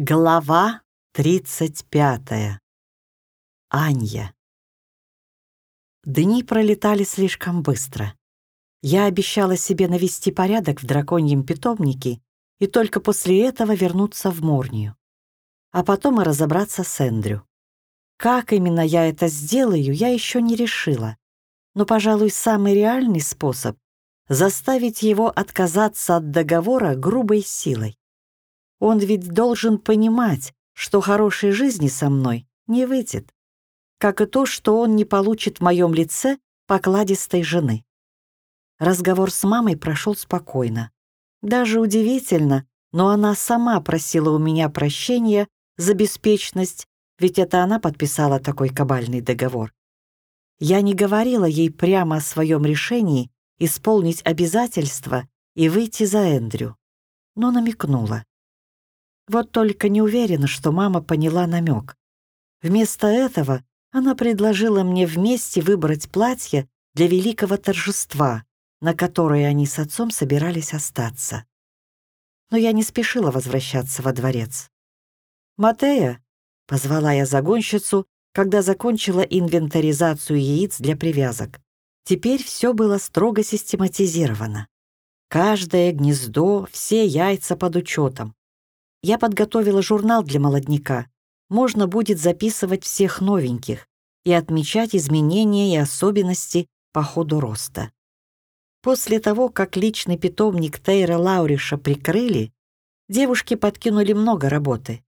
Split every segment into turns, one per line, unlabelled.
Глава тридцать пятая. Анья. Дни пролетали слишком быстро. Я обещала себе навести порядок в драконьем питомнике и только после этого вернуться в Морнию. А потом и разобраться с Эндрю. Как именно я это сделаю, я еще не решила. Но, пожалуй, самый реальный способ — заставить его отказаться от договора грубой силой. Он ведь должен понимать, что хорошей жизни со мной не выйдет, как и то, что он не получит в моем лице покладистой жены. Разговор с мамой прошел спокойно. Даже удивительно, но она сама просила у меня прощения за беспечность, ведь это она подписала такой кабальный договор. Я не говорила ей прямо о своем решении исполнить обязательства и выйти за Эндрю, но намекнула. Вот только не уверена, что мама поняла намек. Вместо этого она предложила мне вместе выбрать платье для великого торжества, на которое они с отцом собирались остаться. Но я не спешила возвращаться во дворец. «Матея», — позвала я загонщицу, когда закончила инвентаризацию яиц для привязок. Теперь все было строго систематизировано. Каждое гнездо, все яйца под учетом. Я подготовила журнал для молодняка. Можно будет записывать всех новеньких и отмечать изменения и особенности по ходу роста. После того, как личный питомник Тейра Лауриша прикрыли, девушки подкинули много работы.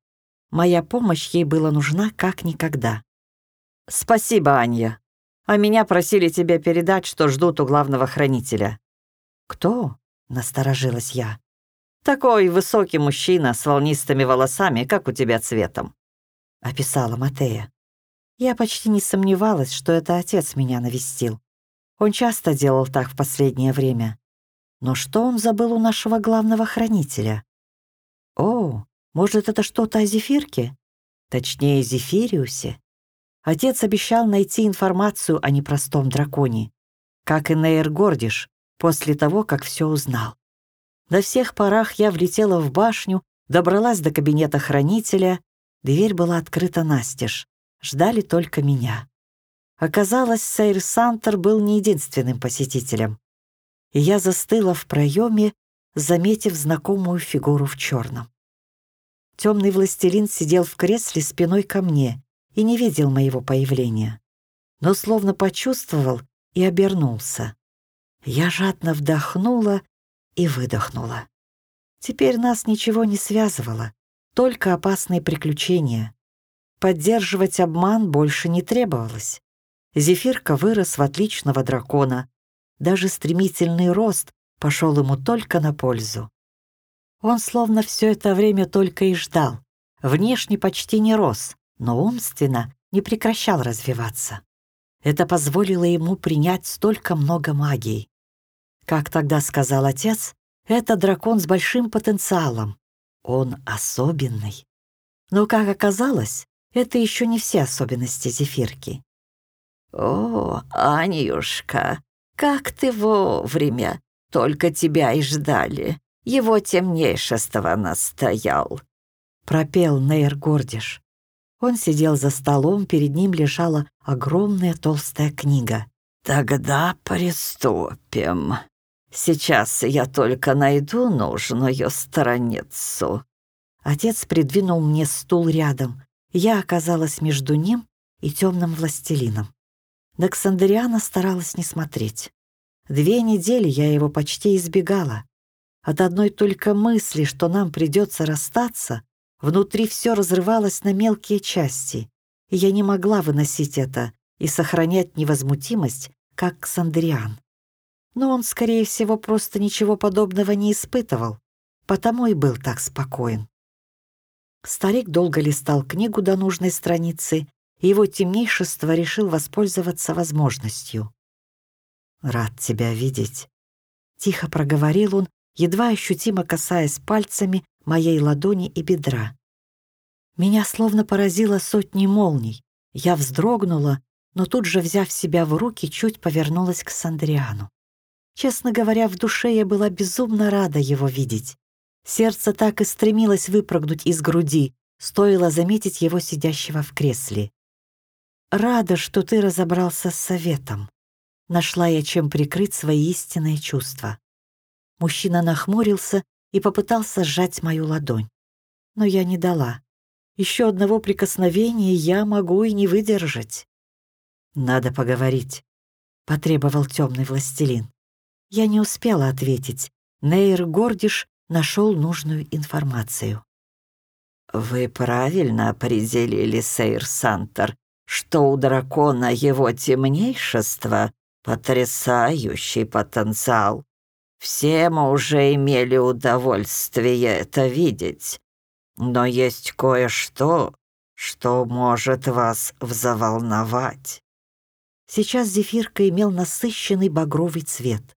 Моя помощь ей была нужна как никогда. «Спасибо, Анья. А меня просили тебя передать, что ждут у главного хранителя». «Кто?» — насторожилась я. Такой высокий мужчина с волнистыми волосами, как у тебя цветом», — описала Матея. Я почти не сомневалась, что это отец меня навестил. Он часто делал так в последнее время. Но что он забыл у нашего главного хранителя? О, может, это что-то о Зефирке? Точнее, Зефириусе. Отец обещал найти информацию о непростом драконе, как и Нейр Гордиш, после того, как все узнал. На всех парах я влетела в башню, добралась до кабинета хранителя. Дверь была открыта настежь. Ждали только меня. Оказалось, Сейр Сантер был не единственным посетителем. И я застыла в проеме, заметив знакомую фигуру в черном. Темный властелин сидел в кресле спиной ко мне и не видел моего появления, но словно почувствовал и обернулся. Я жадно вдохнула и выдохнула. Теперь нас ничего не связывало, только опасные приключения. Поддерживать обман больше не требовалось. Зефирка вырос в отличного дракона. Даже стремительный рост пошел ему только на пользу. Он словно все это время только и ждал. Внешне почти не рос, но умственно не прекращал развиваться. Это позволило ему принять столько много магии. Как тогда сказал отец, это дракон с большим потенциалом. Он особенный. Но, как оказалось, это еще не все особенности зефирки. «О, Анюшка, как ты вовремя! Только тебя и ждали. Его темнейшество настоял!» Пропел Нейр Гордиш. Он сидел за столом, перед ним лежала огромная толстая книга. «Тогда приступим», Сейчас я только найду нужную страницу». Отец придвинул мне стул рядом. Я оказалась между ним и темным властелином. На Ксандериана старалась не смотреть. Две недели я его почти избегала. От одной только мысли, что нам придется расстаться, внутри все разрывалось на мелкие части, и я не могла выносить это и сохранять невозмутимость, как Ксандериан но он, скорее всего, просто ничего подобного не испытывал, потому и был так спокоен. Старик долго листал книгу до нужной страницы, и его темнейшество решил воспользоваться возможностью. «Рад тебя видеть», — тихо проговорил он, едва ощутимо касаясь пальцами моей ладони и бедра. Меня словно поразило сотни молний. Я вздрогнула, но тут же, взяв себя в руки, чуть повернулась к Сандриану. Честно говоря, в душе я была безумно рада его видеть. Сердце так и стремилось выпрыгнуть из груди, стоило заметить его сидящего в кресле. «Рада, что ты разобрался с советом». Нашла я чем прикрыть свои истинные чувства. Мужчина нахмурился и попытался сжать мою ладонь. Но я не дала. Еще одного прикосновения я могу и не выдержать. «Надо поговорить», — потребовал темный властелин. Я не успела ответить. Нейр Гордиш нашел нужную информацию.
«Вы правильно определили, Сейр Сантер, что у дракона его темнейшество — потрясающий потенциал. Все мы уже имели удовольствие это видеть. Но есть кое-что, что может вас взволновать».
Сейчас зефирка имел насыщенный багровый цвет.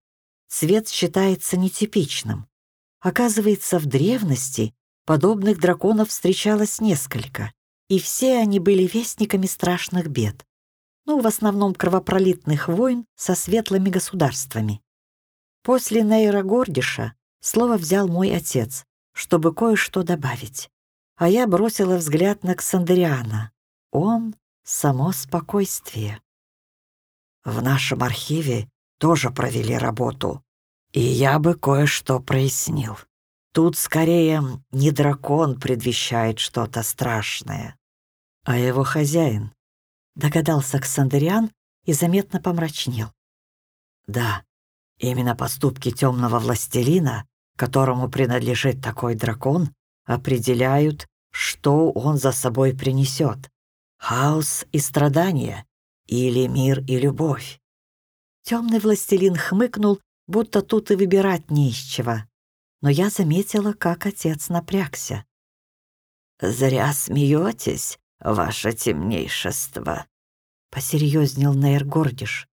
Цвет считается нетипичным. Оказывается, в древности подобных драконов встречалось несколько, и все они были вестниками страшных бед. Ну, в основном кровопролитных войн со светлыми государствами. После Нейра Гордиша слово взял мой отец, чтобы кое-что добавить. А я бросила взгляд на Ксандериана. Он — само спокойствие.
В нашем архиве тоже провели работу, и я бы кое-что прояснил. Тут скорее не дракон предвещает что-то страшное, а его хозяин, догадался Ксандериан и заметно помрачнел. Да, именно поступки темного властелина, которому принадлежит такой дракон, определяют, что он за собой принесет. Хаос и страдания или мир и любовь.
Темный властелин хмыкнул, будто тут и выбирать не из чего но я заметила, как отец напрягся.
«Зря смеетесь, ваше темнейшество», — посерьезнел Нейр Гордиш.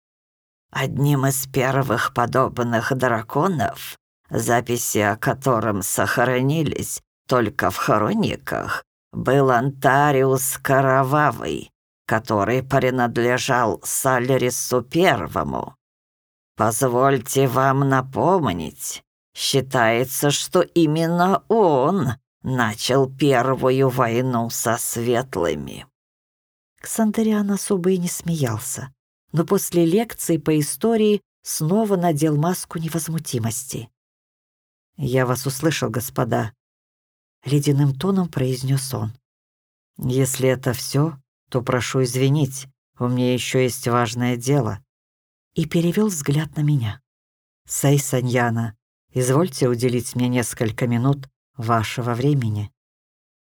«Одним из первых подобных драконов, записи о котором сохранились только в хрониках, был Антариус Карававый, который принадлежал Салерису Первому. Позвольте вам напомнить, Считается, что именно он начал первую войну со светлыми.
Ксандариан особо и не смеялся, но после лекции по истории снова надел маску невозмутимости. «Я вас услышал, господа», — ледяным тоном произнес он. «Если это все, то прошу извинить, у меня еще есть важное дело». И перевел взгляд на меня. «Сей Саньяна, Извольте уделить мне несколько минут вашего времени».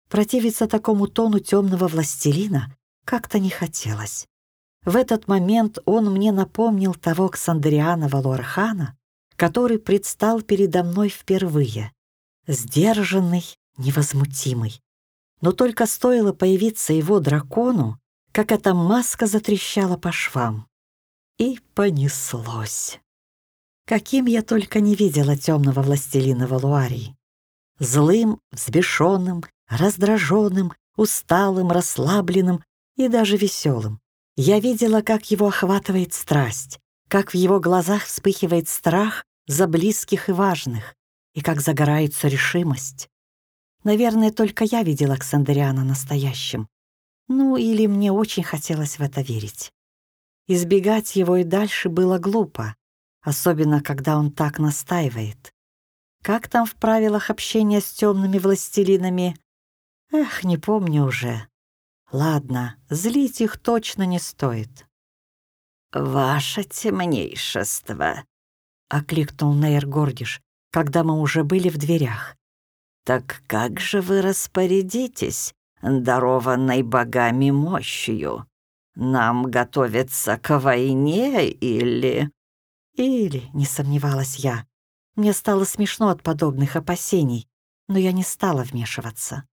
Противиться такому тону темного властелина как-то не хотелось. В этот момент он мне напомнил того Ксандриана Валуархана, который предстал передо мной впервые. Сдержанный, невозмутимый. Но только стоило появиться его дракону, как эта маска затрещала по швам. И понеслось. Каким я только не видела темного властелина Валуарии. Злым, взбешенным, раздраженным, усталым, расслабленным и даже веселым. Я видела, как его охватывает страсть, как в его глазах вспыхивает страх за близких и важных, и как загорается решимость. Наверное, только я видела Ксандериана настоящим. Ну, или мне очень хотелось в это верить. Избегать его и дальше было глупо особенно когда он так настаивает. Как там в правилах общения с темными властелинами? Эх, не помню уже. Ладно, злить их точно не стоит.
«Ваше темнейшество», — окликнул Нейр Гордиш, когда мы уже были в дверях. «Так как же вы распорядитесь, дарованной богами мощью? Нам готовиться к войне или...»
Или, не сомневалась я. Мне стало смешно от подобных опасений, но я не стала вмешиваться.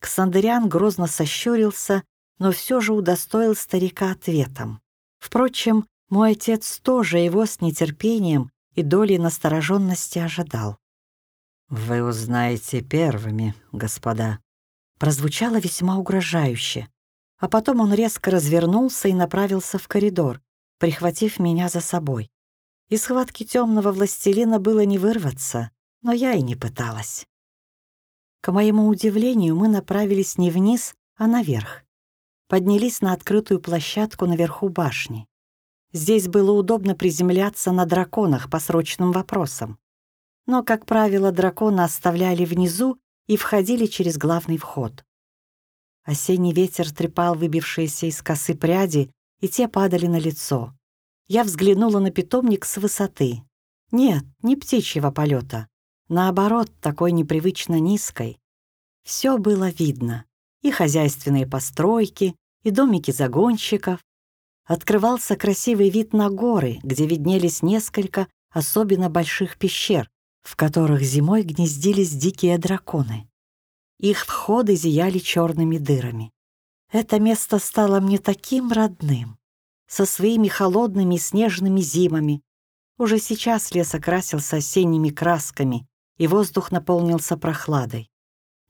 Ксандериан грозно сощурился, но все же удостоил старика ответом. Впрочем, мой отец тоже его с нетерпением и долей настороженности ожидал.
«Вы узнаете первыми, господа»,
прозвучало весьма угрожающе. А потом он резко развернулся и направился в коридор, прихватив меня за собой. Из схватки темного властелина было не вырваться, но я и не пыталась. К моему удивлению, мы направились не вниз, а наверх. Поднялись на открытую площадку наверху башни. Здесь было удобно приземляться на драконах по срочным вопросам. Но, как правило, дракона оставляли внизу и входили через главный вход. Осенний ветер трепал выбившиеся из косы пряди, и те падали на лицо. Я взглянула на питомник с высоты. Нет, не птичьего полета. Наоборот, такой непривычно низкой. Все было видно. И хозяйственные постройки, и домики загонщиков. Открывался красивый вид на горы, где виднелись несколько особенно больших пещер, в которых зимой гнездились дикие драконы. Их входы зияли черными дырами. Это место стало мне таким родным, со своими холодными снежными зимами. Уже сейчас лес окрасился осенними красками, и воздух наполнился прохладой.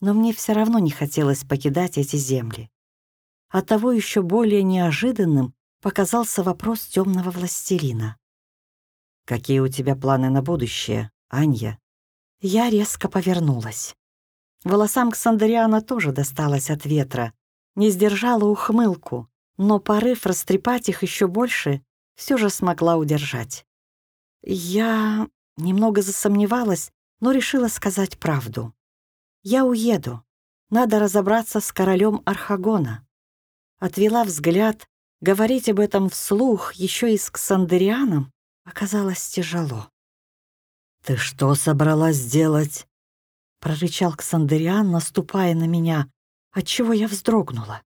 Но мне все равно не хотелось покидать эти земли. А того еще более неожиданным показался вопрос темного властелина. «Какие у тебя планы на будущее, Анья?» Я резко повернулась. Волосам Ксандериана тоже досталось от ветра. Не сдержала ухмылку, но порыв растрепать их еще больше все же смогла удержать. Я немного засомневалась, но решила сказать правду. «Я уеду. Надо разобраться с королем Архагона». Отвела взгляд, говорить об этом вслух еще и с Ксандерианом оказалось тяжело.
«Ты что собралась делать?»
Прорычал Ксандериан, наступая на меня, отчего я вздрогнула.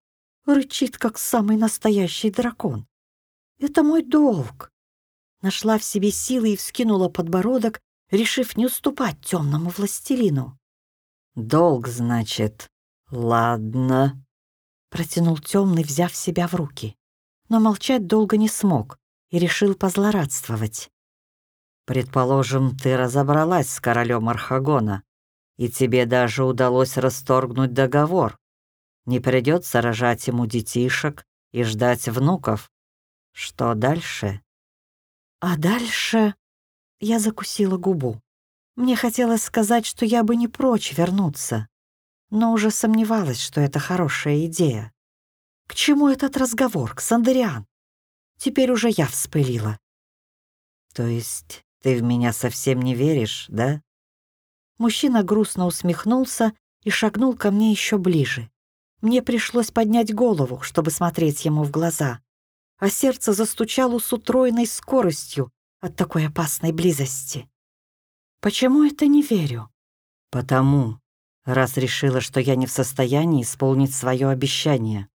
Рычит, как самый настоящий дракон. «Это мой долг!» Нашла в себе силы и вскинула подбородок, решив не уступать темному властелину.
«Долг, значит. Ладно», —
протянул темный, взяв себя в руки. Но молчать долго не смог и решил позлорадствовать.
«Предположим, ты разобралась с королем Архагона, и тебе даже удалось расторгнуть договор. Не придется рожать ему детишек и ждать внуков. Что дальше?»
«А дальше...» Я закусила губу. Мне хотелось сказать, что я бы не прочь вернуться, но уже сомневалась, что это хорошая идея. К чему этот разговор, Ксандериан? Теперь уже я вспылила.
То есть ты в меня совсем не веришь, да?
Мужчина грустно усмехнулся и шагнул ко мне еще ближе. Мне пришлось поднять голову, чтобы смотреть ему в глаза, а сердце застучало с утроенной скоростью, от такой опасной близости. Почему это не верю?
Потому, раз решила, что я не в состоянии исполнить свое обещание.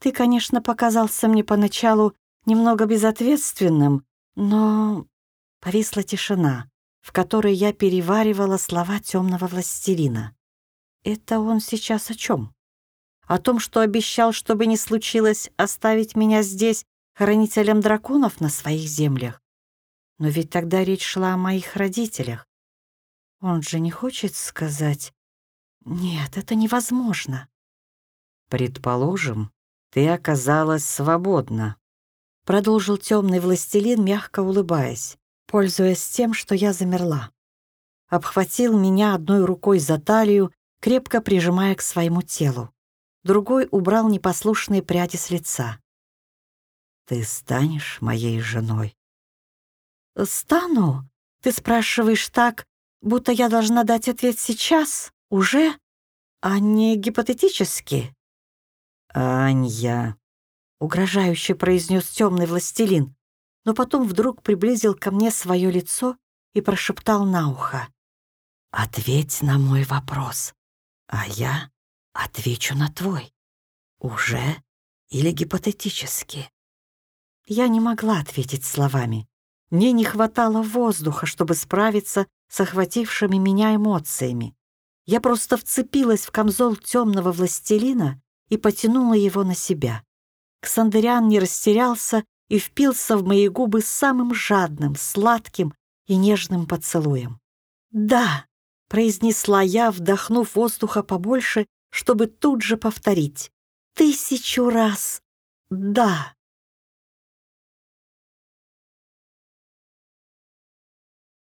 Ты, конечно, показался мне поначалу немного безответственным, но... Повисла тишина, в которой я переваривала слова темного властелина. Это он сейчас о чем? О том, что обещал, чтобы не случилось, оставить меня здесь, хранителем драконов на своих землях? Но ведь тогда речь шла о моих родителях. Он же не хочет сказать... Нет, это невозможно.
Предположим, ты оказалась свободна.
Продолжил темный властелин, мягко улыбаясь, пользуясь тем, что я замерла. Обхватил меня одной рукой за талию, крепко прижимая к своему телу. Другой убрал непослушные пряди с лица.
«Ты станешь моей женой?»
«Стану? Ты спрашиваешь так, будто я должна дать ответ сейчас, уже, а не гипотетически?»
«Анья», —
угрожающе произнес темный властелин, но потом вдруг приблизил ко мне свое лицо и прошептал на ухо. «Ответь на мой вопрос, а я отвечу на твой. Уже или гипотетически?» Я не могла ответить словами. Мне не хватало воздуха, чтобы справиться с охватившими меня эмоциями. Я просто вцепилась в камзол темного властелина и потянула его на себя. Ксандериан не растерялся и впился в мои губы самым жадным, сладким и нежным поцелуем. «Да!» — произнесла я, вдохнув воздуха побольше, чтобы тут же повторить. «Тысячу раз! Да!»